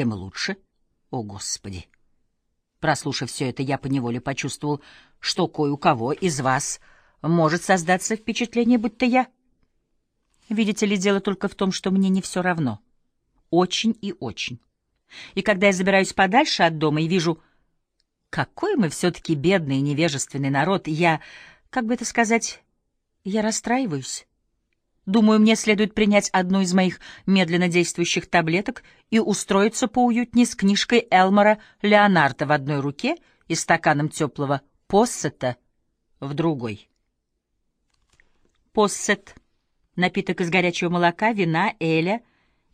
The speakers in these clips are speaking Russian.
тем лучше. О, Господи! Прослушав все это, я поневоле почувствовал, что кое у кого из вас может создаться впечатление, будто я... Видите ли, дело только в том, что мне не все равно. Очень и очень. И когда я забираюсь подальше от дома и вижу, какой мы все-таки бедный и невежественный народ, я, как бы это сказать, я расстраиваюсь. Думаю, мне следует принять одну из моих медленно действующих таблеток и устроиться поуютнее с книжкой Элмора Леонарда в одной руке и стаканом теплого поссета в другой. Поссет — напиток из горячего молока, вина, эля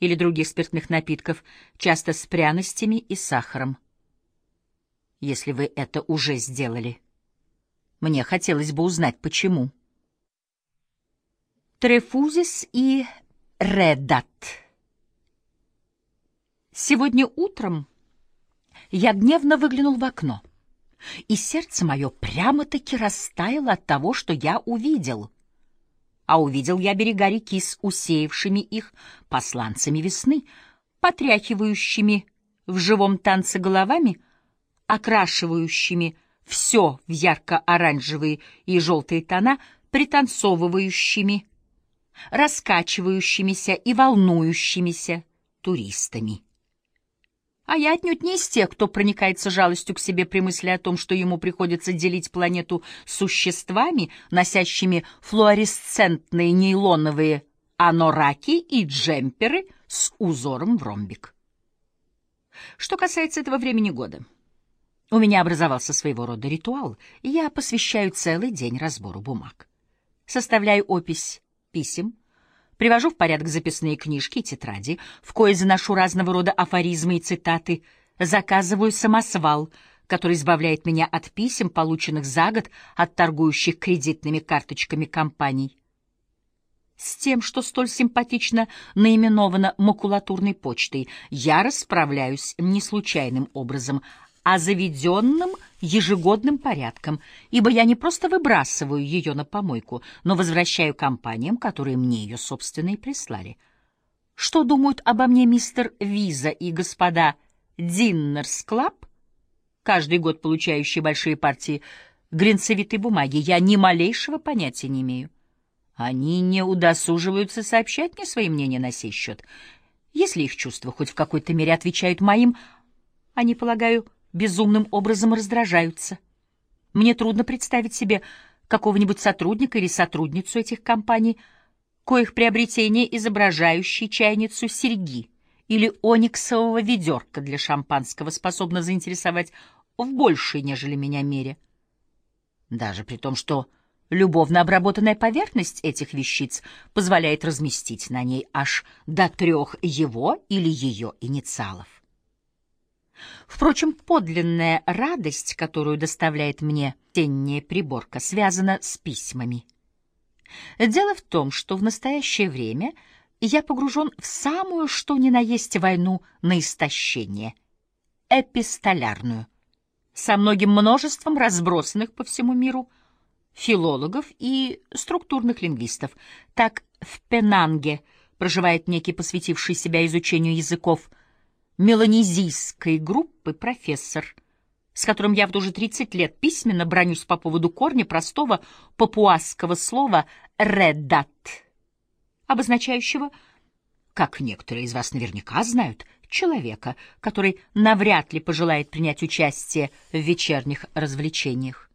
или других спиртных напитков, часто с пряностями и сахаром. Если вы это уже сделали, мне хотелось бы узнать, почему. Трефузис и Редат. Сегодня утром я гневно выглянул в окно, и сердце мое прямо-таки растаяло от того, что я увидел. А увидел я берега реки с усеявшими их посланцами весны, потряхивающими в живом танце головами, окрашивающими все в ярко-оранжевые и желтые тона, пританцовывающими раскачивающимися и волнующимися туристами. А я отнюдь не из тех, кто проникается жалостью к себе при мысли о том, что ему приходится делить планету с существами, носящими флуоресцентные нейлоновые анораки и джемперы с узором в ромбик. Что касается этого времени года, у меня образовался своего рода ритуал, и я посвящаю целый день разбору бумаг. Составляю опись писем, привожу в порядок записные книжки и тетради, в кое заношу разного рода афоризмы и цитаты, заказываю самосвал, который избавляет меня от писем, полученных за год от торгующих кредитными карточками компаний. С тем, что столь симпатично наименовано макулатурной почтой, я расправляюсь не случайным образом, а заведенным ежегодным порядком, ибо я не просто выбрасываю ее на помойку, но возвращаю компаниям, которые мне ее собственные прислали. Что думают обо мне мистер Виза и господа Диннерс Клаб, каждый год получающие большие партии глянцевитой бумаги, я ни малейшего понятия не имею. Они не удосуживаются сообщать мне свои мнения на сей счет. Если их чувства хоть в какой-то мере отвечают моим, они, полагаю, безумным образом раздражаются. Мне трудно представить себе какого-нибудь сотрудника или сотрудницу этих компаний, коих приобретение, изображающей чайницу серьги или ониксового ведерка для шампанского, способно заинтересовать в большей, нежели меня, мере. Даже при том, что любовно обработанная поверхность этих вещиц позволяет разместить на ней аж до трех его или ее инициалов. Впрочем, подлинная радость, которую доставляет мне тенняя приборка, связана с письмами. Дело в том, что в настоящее время я погружен в самую что ни на есть войну на истощение, эпистолярную, со многим множеством разбросанных по всему миру филологов и структурных лингвистов. Так в Пенанге проживает некий посвятивший себя изучению языков – меланезийской группы профессор, с которым я вот уже 30 лет письменно бронюсь по поводу корня простого папуасского слова «редат», обозначающего, как некоторые из вас наверняка знают, человека, который навряд ли пожелает принять участие в вечерних развлечениях.